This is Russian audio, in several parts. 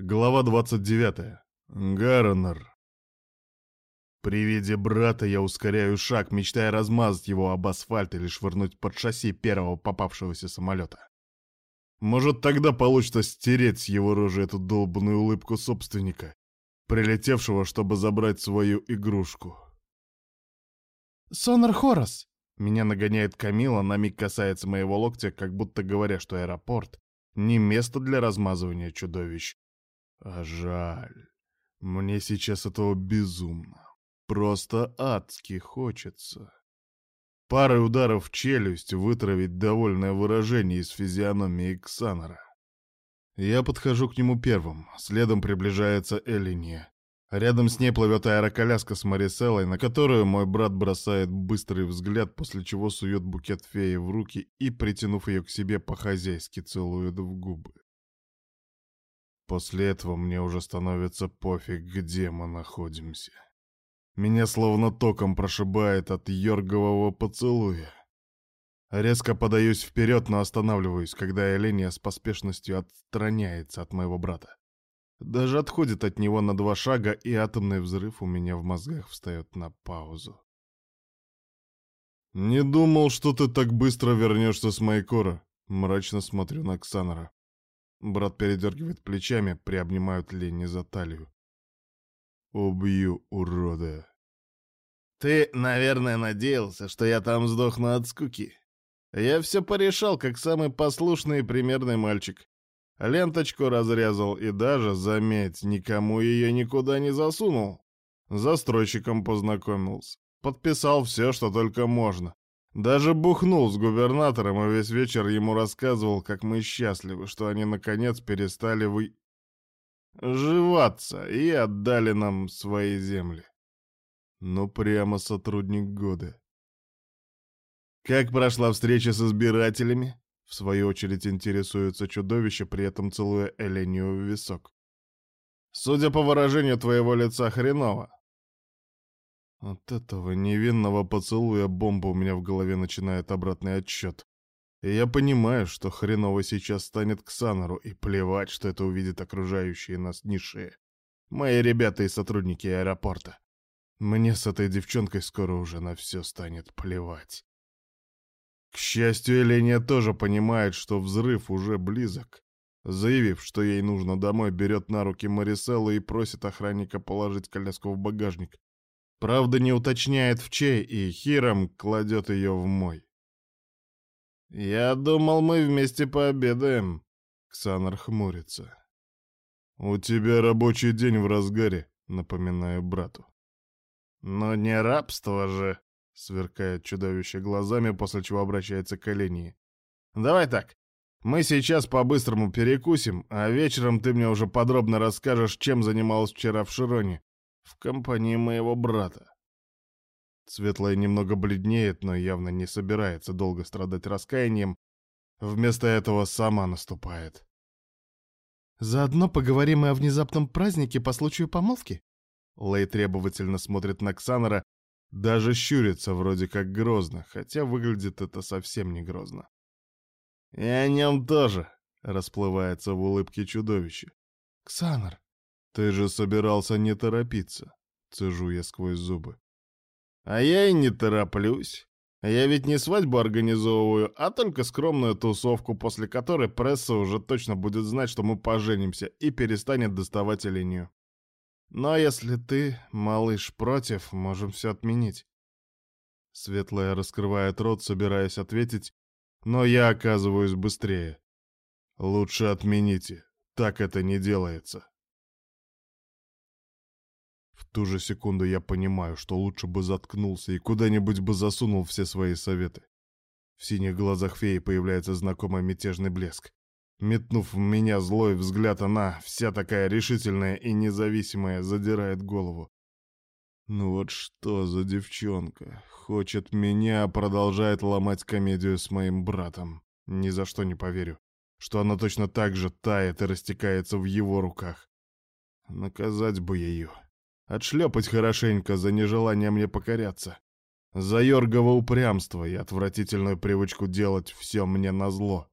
Глава 29. Гарнер. При виде брата я ускоряю шаг, мечтая размазать его об асфальт или швырнуть под шасси первого попавшегося самолета. Может, тогда получится стереть с его рожи эту долбанную улыбку собственника, прилетевшего, чтобы забрать свою игрушку. «Сонар Хорос!» Меня нагоняет Камила, на миг касается моего локтя, как будто говоря, что аэропорт — не место для размазывания чудовищ, а жаль. Мне сейчас этого безумно. Просто адски хочется. Парой ударов в челюсть вытравить довольное выражение из физиономии Ксанора. Я подхожу к нему первым, следом приближается Элиния. Рядом с ней плывет аэроколяска с Мариселлой, на которую мой брат бросает быстрый взгляд, после чего сует букет феи в руки и, притянув ее к себе, по-хозяйски целует в губы. После этого мне уже становится пофиг, где мы находимся. Меня словно током прошибает от йоргового поцелуя. Резко подаюсь вперед, но останавливаюсь, когда Эления с поспешностью отстраняется от моего брата. Даже отходит от него на два шага, и атомный взрыв у меня в мозгах встает на паузу. «Не думал, что ты так быстро вернешься с Майкора», — мрачно смотрю на Ксанора. Брат передергивает плечами, приобнимают Ленни за талию. «Убью, урода!» «Ты, наверное, надеялся, что я там сдохну от скуки. Я все порешал, как самый послушный и примерный мальчик. Ленточку разрезал и даже, заметь, никому ее никуда не засунул. Застройщиком познакомился. Подписал все, что только можно. Даже бухнул с губернатором и весь вечер ему рассказывал, как мы счастливы, что они наконец перестали вы... живаться и отдали нам свои земли. Ну, прямо сотрудник года. Как прошла встреча с избирателями? В свою очередь интересуется чудовище, при этом целуя Элению в висок. Судя по выражению твоего лица, хреново. От этого невинного поцелуя бомба у меня в голове начинает обратный отсчет. И я понимаю, что хреново сейчас станет к и плевать, что это увидят окружающие нас низшие. Мои ребята и сотрудники аэропорта. Мне с этой девчонкой скоро уже на все станет плевать. К счастью, Эления тоже понимает, что взрыв уже близок. Заявив, что ей нужно домой, берет на руки Мариселлу и просит охранника положить коляску в багажник. Правда, не уточняет в чей, и Хиром кладет ее в мой. «Я думал, мы вместе пообедаем», — Ксанар хмурится. «У тебя рабочий день в разгаре», — напоминаю брату. «Но не рабство же», — сверкает чудовище глазами, после чего обращается к Олении. «Давай так, мы сейчас по-быстрому перекусим, а вечером ты мне уже подробно расскажешь, чем занималась вчера в Широне в компании моего брата. Светлая немного бледнеет, но явно не собирается долго страдать раскаянием. Вместо этого сама наступает. «Заодно поговорим и о внезапном празднике по случаю помолвки?» Лэй требовательно смотрит на Ксанора, даже щурится вроде как грозно, хотя выглядит это совсем не грозно. «И о нем тоже», — расплывается в улыбке чудовище. «Ксанор, «Ты же собирался не торопиться», — цежу я сквозь зубы. «А я и не тороплюсь. Я ведь не свадьбу организовываю, а только скромную тусовку, после которой пресса уже точно будет знать, что мы поженимся, и перестанет доставать линию. Но если ты, малыш, против, можем все отменить». Светлая раскрывает рот, собираясь ответить, но я оказываюсь быстрее. «Лучше отмените. Так это не делается». В ту же секунду я понимаю, что лучше бы заткнулся и куда-нибудь бы засунул все свои советы. В синих глазах феи появляется знакомый мятежный блеск. Метнув в меня злой взгляд, она, вся такая решительная и независимая, задирает голову. Ну вот что за девчонка? Хочет меня, а продолжает ломать комедию с моим братом. Ни за что не поверю, что она точно так же тает и растекается в его руках. Наказать бы ее. Отшлепать хорошенько за нежелание мне покоряться. За Йоргово упрямство и отвратительную привычку делать все мне назло.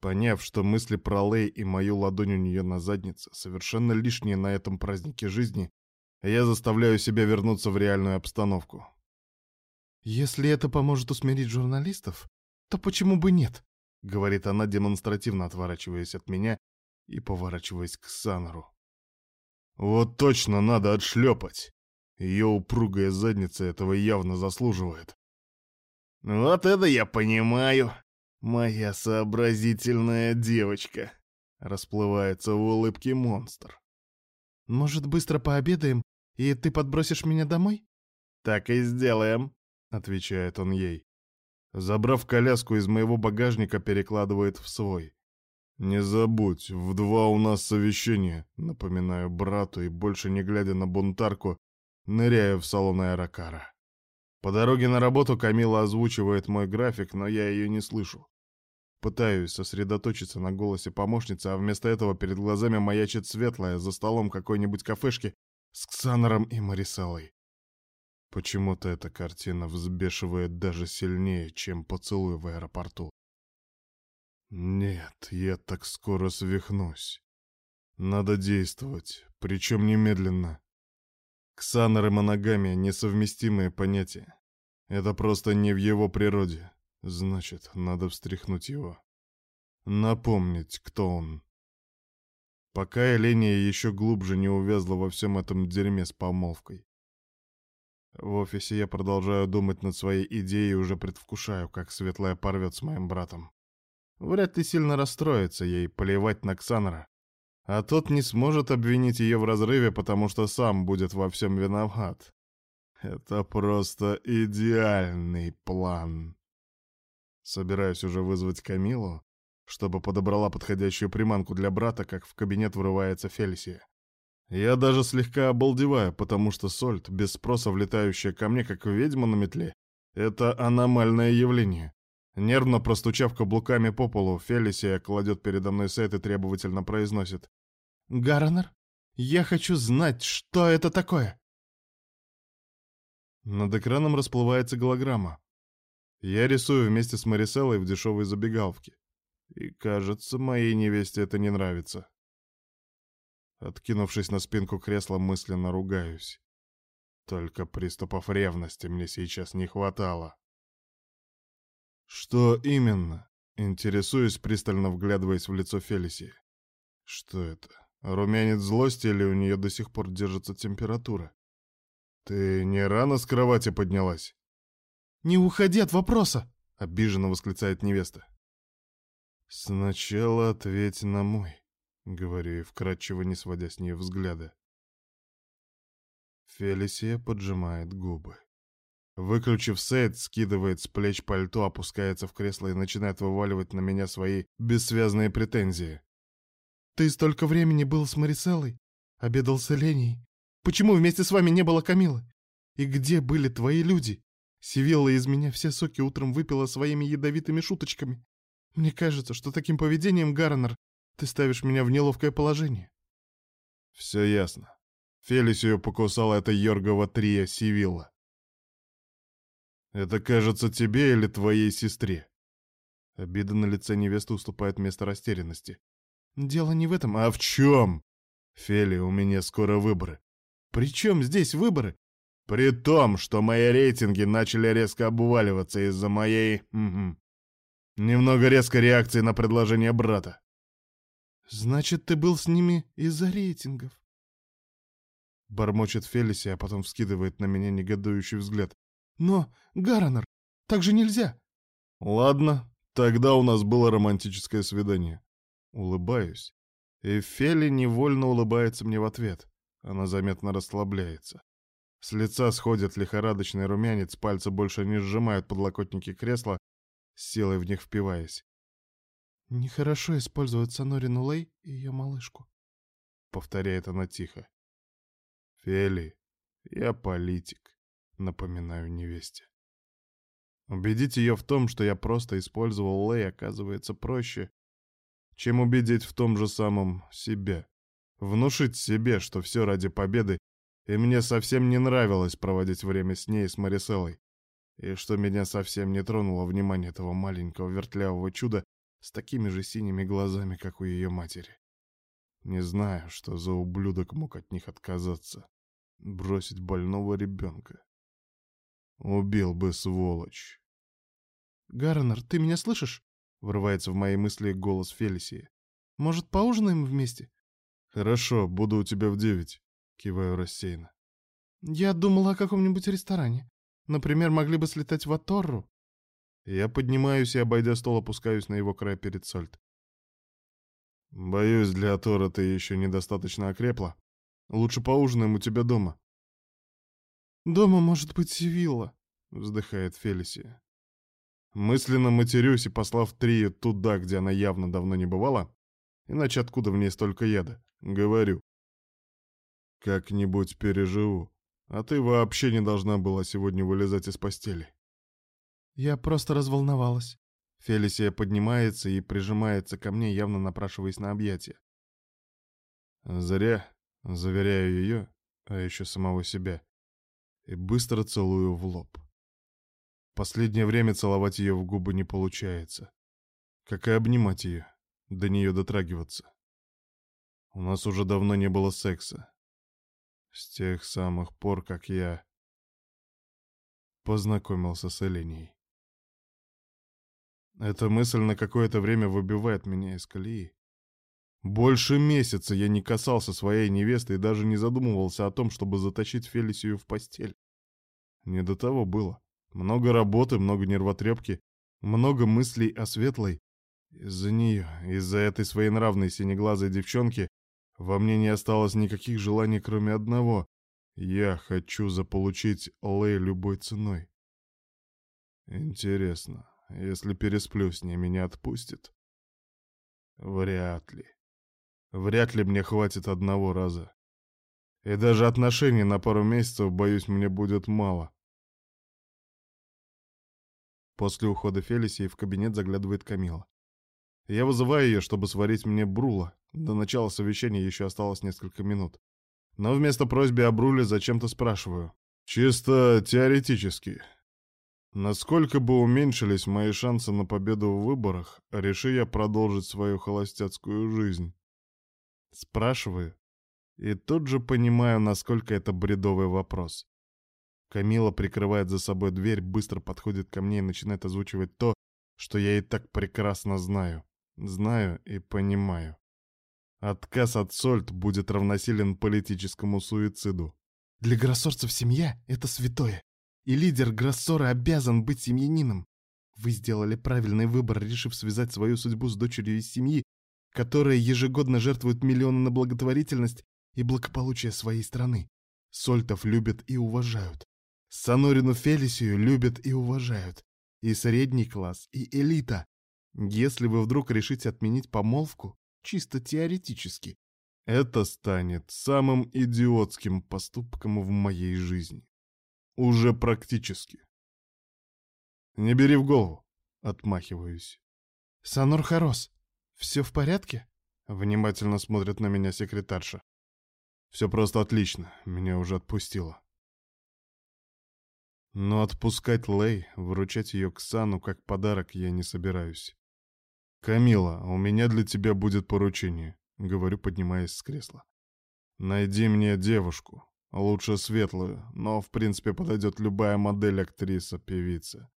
Поняв, что мысли про Лей и мою ладонь у нее на заднице совершенно лишние на этом празднике жизни, я заставляю себя вернуться в реальную обстановку. «Если это поможет усмирить журналистов, то почему бы нет?» — говорит она, демонстративно отворачиваясь от меня и поворачиваясь к Санору. «Вот точно надо отшлепать! Ее упругая задница этого явно заслуживает». «Вот это я понимаю!» «Моя сообразительная девочка!» — расплывается в улыбке монстр. «Может, быстро пообедаем, и ты подбросишь меня домой?» «Так и сделаем», — отвечает он ей. Забрав коляску из моего багажника, перекладывает в свой. «Не забудь, в два у нас совещание», — напоминаю брату и, больше не глядя на бунтарку, ныряю в салон аэрокара. По дороге на работу Камила озвучивает мой график, но я ее не слышу. Пытаюсь сосредоточиться на голосе помощницы, а вместо этого перед глазами маячит светлая за столом какой-нибудь кафешки с Ксанором и Марисалой. Почему-то эта картина взбешивает даже сильнее, чем поцелуй в аэропорту. Нет, я так скоро свихнусь. Надо действовать, причем немедленно. Ксанор и моногамия — несовместимые понятия. Это просто не в его природе. Значит, надо встряхнуть его. Напомнить, кто он. Пока Эления еще глубже не увязла во всем этом дерьме с помолвкой. В офисе я продолжаю думать над своей идеей и уже предвкушаю, как Светлая порвет с моим братом. Вряд ли сильно расстроится ей плевать на Ксанора. А тот не сможет обвинить ее в разрыве, потому что сам будет во всем виноват. Это просто идеальный план. Собираюсь уже вызвать Камилу, чтобы подобрала подходящую приманку для брата, как в кабинет врывается Фелисия. Я даже слегка обалдеваю, потому что Сольт, без спроса влетающая ко мне, как ведьма на метле, это аномальное явление. Нервно простучав каблуками по полу, Фелисия кладет передо мной сет и требовательно произносит. «Гарнер, я хочу знать, что это такое!» Над экраном расплывается голограмма. Я рисую вместе с Мариселлой в дешевой забегаловке. И, кажется, моей невесте это не нравится. Откинувшись на спинку кресла, мысленно ругаюсь. Только приступов ревности мне сейчас не хватало. Что именно? Интересуюсь, пристально вглядываясь в лицо Фелиси. Что это? Румянец злости или у нее до сих пор держится температура? Ты не рано с кровати поднялась? «Не уходи от вопроса!» — обиженно восклицает невеста. «Сначала ответь на мой», — говорю и вкратчиво, не сводя с нее взгляда. Фелисия поджимает губы. Выключив сет, скидывает с плеч пальто, опускается в кресло и начинает вываливать на меня свои бессвязные претензии. «Ты столько времени был с Мариселлой, обедал с Эленей. Почему вместе с вами не было Камилы? И где были твои люди? Сивилла из меня все соки утром выпила своими ядовитыми шуточками. Мне кажется, что таким поведением, Гарнер, ты ставишь меня в неловкое положение. Все ясно. Фелисию покусала эта Йоргова трия Сивилла. Это кажется тебе или твоей сестре? Обида на лице невесты уступает место растерянности. Дело не в этом, а в чем? Фели, у меня скоро выборы. При чем здесь выборы? При том, что мои рейтинги начали резко обваливаться из-за моей... Угу, немного резкой реакции на предложение брата. «Значит, ты был с ними из-за рейтингов?» Бормочет Фелиси, а потом вскидывает на меня негодующий взгляд. «Но, Гаронер, так же нельзя!» «Ладно, тогда у нас было романтическое свидание». Улыбаюсь, и Фели невольно улыбается мне в ответ. Она заметно расслабляется. С лица сходит лихорадочный румянец, пальцы больше не сжимают подлокотники кресла, с силой в них впиваясь. «Нехорошо использовать Сонорину Лэй и ее малышку», — повторяет она тихо. «Фели, я политик», — напоминаю невесте. Убедить ее в том, что я просто использовал Лэй, оказывается проще, чем убедить в том же самом себя. Внушить себе, что все ради победы и мне совсем не нравилось проводить время с ней и с Мариселлой. И что меня совсем не тронуло внимание этого маленького вертлявого чуда, с такими же синими глазами, как у ее матери. Не знаю, что за ублюдок мог от них отказаться. Бросить больного ребенка. Убил бы, сволочь. «Гарнер, ты меня слышишь?» — врывается в мои мысли голос Фелисии. «Может, поужинаем вместе?» «Хорошо, буду у тебя в девять», — киваю рассеянно. «Я думала о каком-нибудь ресторане. Например, могли бы слетать в Аторру». Я поднимаюсь и, обойдя стол, опускаюсь на его край перед Сольт. «Боюсь, для Атора ты еще недостаточно окрепла. Лучше поужинаем у тебя дома». «Дома может быть Севилла», — вздыхает Фелисия. Мысленно матерюсь и, послав Трию туда, где она явно давно не бывала, иначе откуда в ней столько яда, говорю. «Как-нибудь переживу, а ты вообще не должна была сегодня вылезать из постели». «Я просто разволновалась». Фелисия поднимается и прижимается ко мне, явно напрашиваясь на объятия. Зря, заверяю ее, а еще самого себя, и быстро целую в лоб. Последнее время целовать ее в губы не получается. Как и обнимать ее, до нее дотрагиваться. У нас уже давно не было секса. С тех самых пор, как я познакомился с Эленей. Эта мысль на какое-то время выбивает меня из колеи. Больше месяца я не касался своей невесты и даже не задумывался о том, чтобы затащить Фелисию в постель. Не до того было. Много работы, много нервотрепки, много мыслей о светлой. Из-за нее, из-за этой своенравной синеглазой девчонки, во мне не осталось никаких желаний, кроме одного. Я хочу заполучить Лэй любой ценой. Интересно, если пересплю с ней, меня отпустит? Вряд ли. Вряд ли мне хватит одного раза. И даже отношений на пару месяцев, боюсь, мне будет мало. После ухода Фелисии в кабинет заглядывает Камила. Я вызываю ее, чтобы сварить мне брула. До начала совещания еще осталось несколько минут. Но вместо просьбы о бруле зачем-то спрашиваю. Чисто теоретически, Насколько бы уменьшились мои шансы на победу в выборах, реши я продолжить свою холостяцкую жизнь? Спрашиваю. И тут же понимаю, насколько это бредовый вопрос. Камила прикрывает за собой дверь, быстро подходит ко мне и начинает озвучивать то, что я и так прекрасно знаю. Знаю и понимаю. Отказ от Сольт будет равносилен политическому суициду. Для гроссорцев семья — это святое и лидер Гроссора обязан быть семьянином. Вы сделали правильный выбор, решив связать свою судьбу с дочерью из семьи, которая ежегодно жертвует миллионы на благотворительность и благополучие своей страны. Сольтов любят и уважают. Санорину Фелисию любят и уважают. И средний класс, и элита. Если вы вдруг решите отменить помолвку, чисто теоретически, это станет самым идиотским поступком в моей жизни. Уже практически. Не бери в голову. Отмахиваюсь. Санур Харос, все в порядке? Внимательно смотрит на меня секретарша. Все просто отлично, меня уже отпустило. Но отпускать Лей, вручать ее к Сану как подарок я не собираюсь. «Камила, у меня для тебя будет поручение», — говорю, поднимаясь с кресла. «Найди мне девушку, Лучше светлую, но в принципе подойдет любая модель актриса, певица.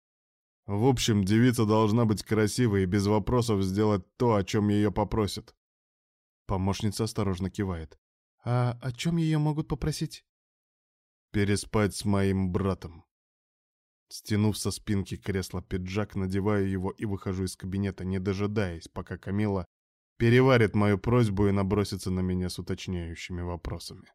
В общем, девица должна быть красивой и без вопросов сделать то, о чем ее попросят. Помощница осторожно кивает. «А о чем ее могут попросить?» «Переспать с моим братом». Стянув со спинки кресла пиджак, надеваю его и выхожу из кабинета, не дожидаясь, пока Камила переварит мою просьбу и набросится на меня с уточняющими вопросами.